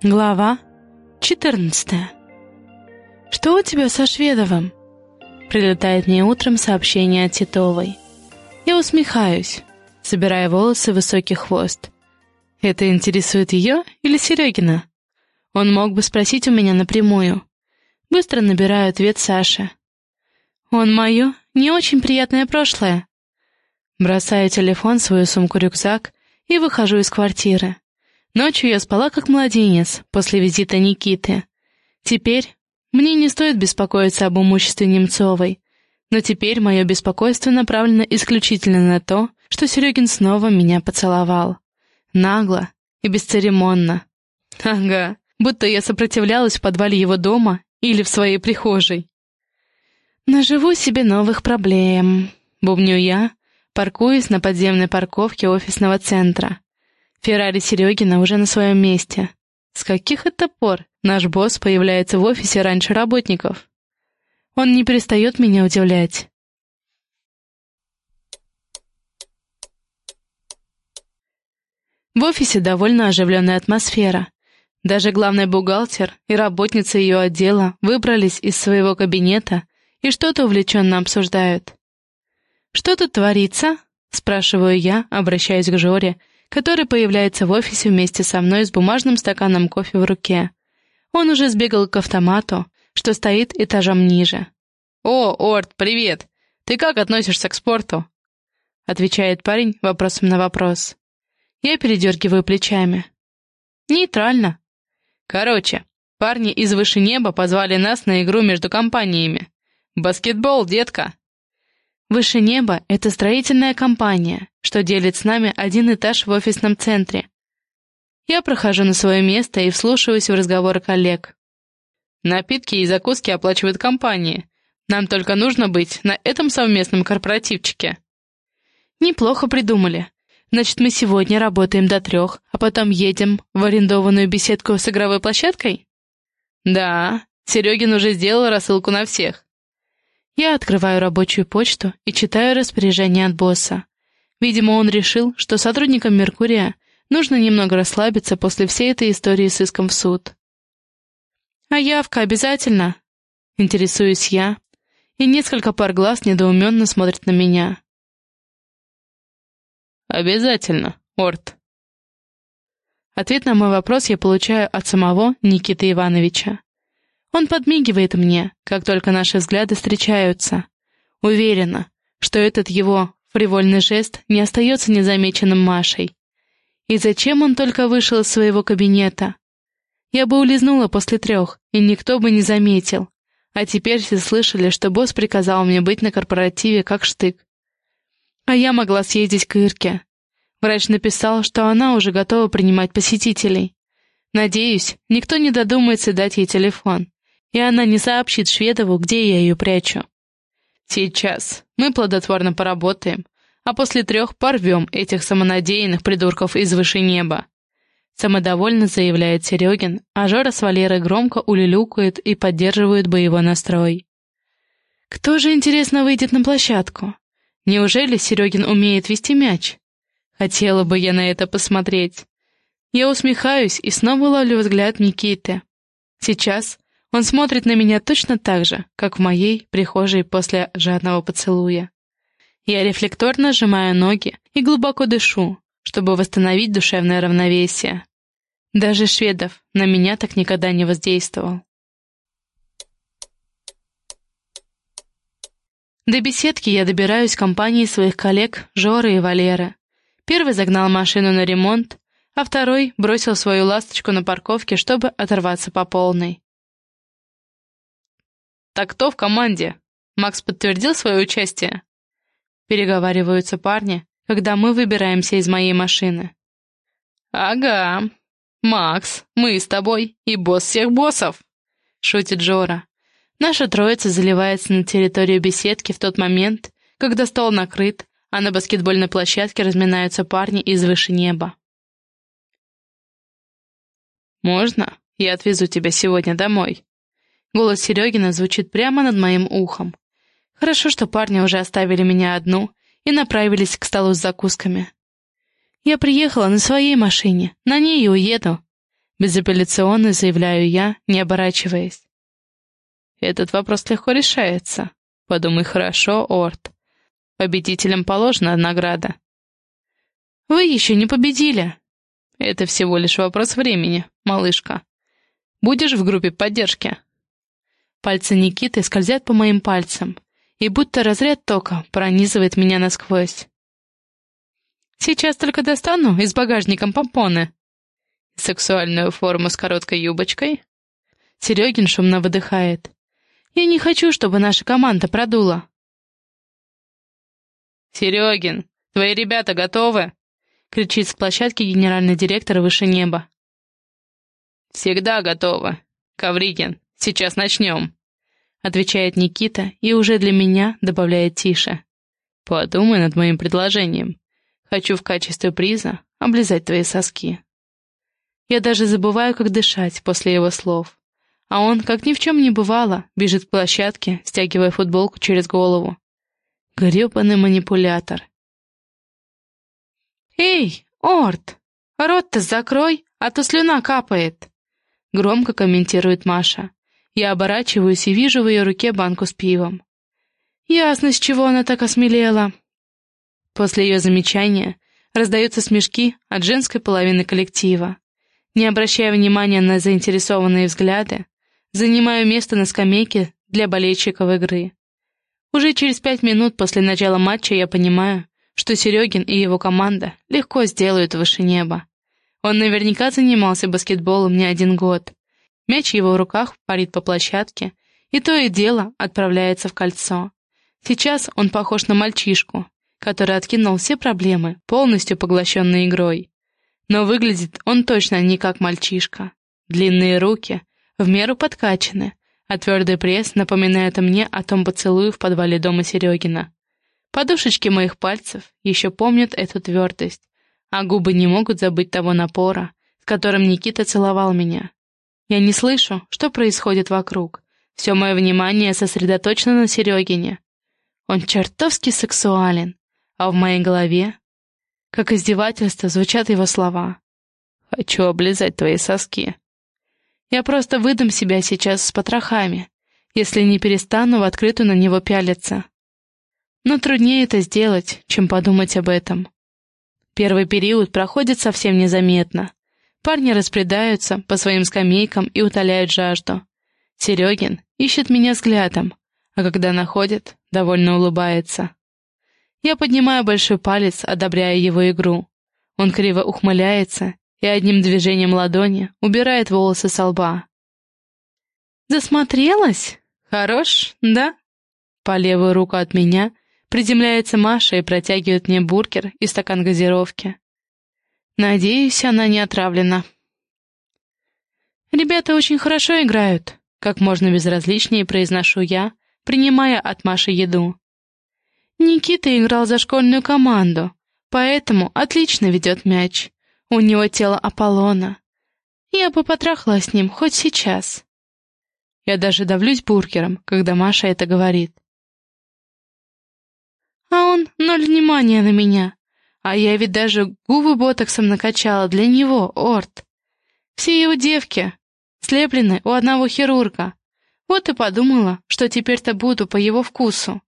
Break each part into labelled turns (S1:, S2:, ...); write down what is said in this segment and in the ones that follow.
S1: Глава 14 «Что у тебя со Шведовым?» Прилетает мне утром сообщение от Титовой. Я усмехаюсь, собирая волосы в высокий хвост. Это интересует ее или Серегина? Он мог бы спросить у меня напрямую. Быстро набираю ответ Саше. «Он мое не очень приятное прошлое». Бросаю телефон, свою сумку-рюкзак и выхожу из квартиры. Ночью я спала как младенец после визита Никиты. Теперь мне не стоит беспокоиться об имуществе Немцовой, но теперь мое беспокойство направлено исключительно на то, что Серегин снова меня поцеловал. Нагло и бесцеремонно. Ага, будто я сопротивлялась в подвале его дома или в своей прихожей. «Наживу себе новых проблем», — бубню я, паркуясь на подземной парковке офисного центра. Феррари Серегина уже на своем месте. С каких это пор наш босс появляется в офисе раньше работников? Он не перестает меня удивлять. В офисе довольно оживленная атмосфера. Даже главный бухгалтер и работница ее отдела выбрались из своего кабинета и что-то увлеченно обсуждают. «Что тут творится?» — спрашиваю я, обращаясь к Жоре, который появляется в офисе вместе со мной с бумажным стаканом кофе в руке. Он уже сбегал к автомату, что стоит этажом ниже. «О, Орт, привет! Ты как относишься к спорту?» Отвечает парень вопросом на вопрос. Я передергиваю плечами. «Нейтрально». «Короче, парни из Выше Неба позвали нас на игру между компаниями. Баскетбол, детка!» «Выше неба» — это строительная компания, что делит с нами один этаж в офисном центре. Я прохожу на свое место и вслушиваюсь в разговоры коллег. Напитки и закуски оплачивает компания. Нам только нужно быть на этом совместном корпоративчике. Неплохо придумали. Значит, мы сегодня работаем до трех, а потом едем в арендованную беседку с игровой площадкой? Да, Серегин уже сделал рассылку на всех. Я открываю рабочую почту и читаю распоряжение от босса. Видимо, он решил, что сотрудникам «Меркурия» нужно немного расслабиться после всей этой истории с иском в суд. «А явка обязательно?» — интересуюсь я, и несколько пар глаз недоуменно смотрят на меня. «Обязательно, Орт». Ответ на мой вопрос я получаю от самого Никиты Ивановича. Он подмигивает мне, как только наши взгляды встречаются. Уверена, что этот его фривольный жест не остается незамеченным Машей. И зачем он только вышел из своего кабинета? Я бы улизнула после трех, и никто бы не заметил. А теперь все слышали, что босс приказал мне быть на корпоративе как штык. А я могла съездить к Ирке. Врач написал, что она уже готова принимать посетителей. Надеюсь, никто не додумается дать ей телефон и она не сообщит Шведову, где я ее прячу. Сейчас мы плодотворно поработаем, а после трех порвем этих самонадеянных придурков из выше неба. Самодовольно заявляет Серегин, а Жора с Валерой громко улюлюкает и поддерживают боевой настрой. Кто же, интересно, выйдет на площадку? Неужели Серегин умеет вести мяч? Хотела бы я на это посмотреть. Я усмехаюсь и снова ловлю взгляд Никиты. Сейчас он смотрит на меня точно так же, как в моей прихожей после жадного поцелуя. Я рефлекторно сжимаю ноги и глубоко дышу, чтобы восстановить душевное равновесие. Даже Шведов на меня так никогда не воздействовал. До беседки я добираюсь в компании своих коллег Жоры и Валеры. Первый загнал машину на ремонт, а второй бросил свою ласточку на парковке, чтобы оторваться по полной. «Так кто в команде? Макс подтвердил свое участие?» Переговариваются парни, когда мы выбираемся из моей машины. «Ага, Макс, мы с тобой и босс всех боссов», — шутит Жора. Наша троица заливается на территорию беседки в тот момент, когда стол накрыт, а на баскетбольной площадке разминаются парни из выше неба. «Можно я отвезу тебя сегодня домой?» Голос Серегина звучит прямо над моим ухом. Хорошо, что парни уже оставили меня одну и направились к столу с закусками. Я приехала на своей машине, на ней и уеду. Безапелляционно заявляю я, не оборачиваясь. Этот вопрос легко решается. Подумай хорошо, Орт. Победителям положена награда. Вы еще не победили. Это всего лишь вопрос времени, малышка. Будешь в группе поддержки? Пальцы Никиты скользят по моим пальцам, и будто разряд тока пронизывает меня насквозь. Сейчас только достану из багажника помпоны. Сексуальную форму с короткой юбочкой. Серегин шумно выдыхает. Я не хочу, чтобы наша команда продула. «Серегин, твои ребята готовы?» — кричит с площадки генеральный директор выше неба. «Всегда готово. Ковригин, сейчас начнем», — отвечает Никита и уже для меня добавляет тише. «Подумай над моим предложением. Хочу в качестве приза облизать твои соски». Я даже забываю, как дышать после его слов. А он, как ни в чем не бывало, бежит к площадке, стягивая футболку через голову. Гребаный манипулятор. «Эй, Орт, рот-то закрой, а то слюна капает!» Громко комментирует Маша. Я оборачиваюсь и вижу в ее руке банку с пивом. Ясно, с чего она так осмелела. После ее замечания раздаются смешки от женской половины коллектива. Не обращая внимания на заинтересованные взгляды, занимаю место на скамейке для болельщиков игры. Уже через пять минут после начала матча я понимаю, что Серегин и его команда легко сделают выше неба. Он наверняка занимался баскетболом не один год. Мяч в его руках парит по площадке, и то и дело отправляется в кольцо. Сейчас он похож на мальчишку, который откинул все проблемы, полностью поглощенный игрой. Но выглядит он точно не как мальчишка. Длинные руки, в меру подкачаны, а твердый пресс напоминает мне о том поцелуе в подвале дома Серегина. Подушечки моих пальцев еще помнят эту твердость, а губы не могут забыть того напора, с которым Никита целовал меня. Я не слышу, что происходит вокруг. Все мое внимание сосредоточено на Серегине. Он чертовски сексуален, а в моей голове, как издевательство, звучат его слова. «Хочу облизать твои соски». Я просто выдам себя сейчас с потрохами, если не перестану в открытую на него пялиться. Но труднее это сделать, чем подумать об этом. Первый период проходит совсем незаметно. Парни распредаются по своим скамейкам и утоляют жажду. Серегин ищет меня взглядом, а когда находит, довольно улыбается. Я поднимаю большой палец, одобряя его игру. Он криво ухмыляется и одним движением ладони убирает волосы со лба. «Засмотрелась? Хорош, да?» По левую руку от меня Приземляется Маша и протягивает мне бургер и стакан газировки. Надеюсь, она не отравлена. «Ребята очень хорошо играют», — как можно безразличнее произношу я, принимая от Маши еду. Никита играл за школьную команду, поэтому отлично ведет мяч. У него тело Аполлона. Я бы потрахала с ним хоть сейчас. Я даже давлюсь бургером, когда Маша это говорит. А он ноль внимания на меня. А я ведь даже губы ботоксом накачала для него, Орт. Все его девки слеплены у одного хирурга. Вот и подумала, что теперь-то буду по его вкусу.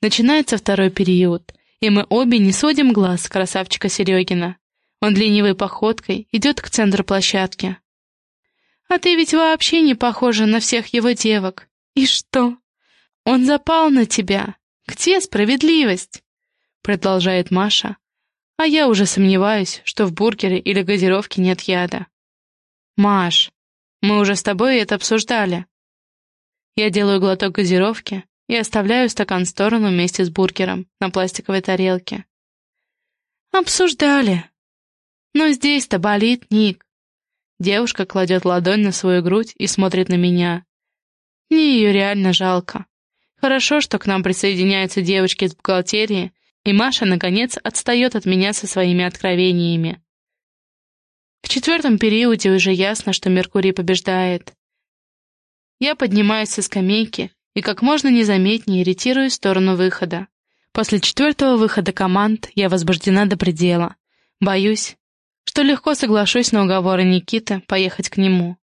S1: Начинается второй период, и мы обе не сводим глаз красавчика Серегина. Он ленивой походкой идет к центру площадки. «А ты ведь вообще не похожа на всех его девок. И что? Он запал на тебя, где справедливость?» Продолжает Маша, а я уже сомневаюсь, что в бургере или газировке нет яда. «Маш, мы уже с тобой это обсуждали». Я делаю глоток газировки и оставляю стакан в сторону вместе с бургером на пластиковой тарелке. «Обсуждали. Но здесь-то болит Ник». Девушка кладет ладонь на свою грудь и смотрит на меня. Мне ее реально жалко. Хорошо, что к нам присоединяются девочки из бухгалтерии, и Маша, наконец, отстает от меня со своими откровениями. В четвертом периоде уже ясно, что Меркурий побеждает. Я поднимаюсь со скамейки и как можно незаметнее ретирую в сторону выхода. После четвертого выхода команд я возбуждена до предела. Боюсь, что легко соглашусь на уговоры Никиты поехать к нему.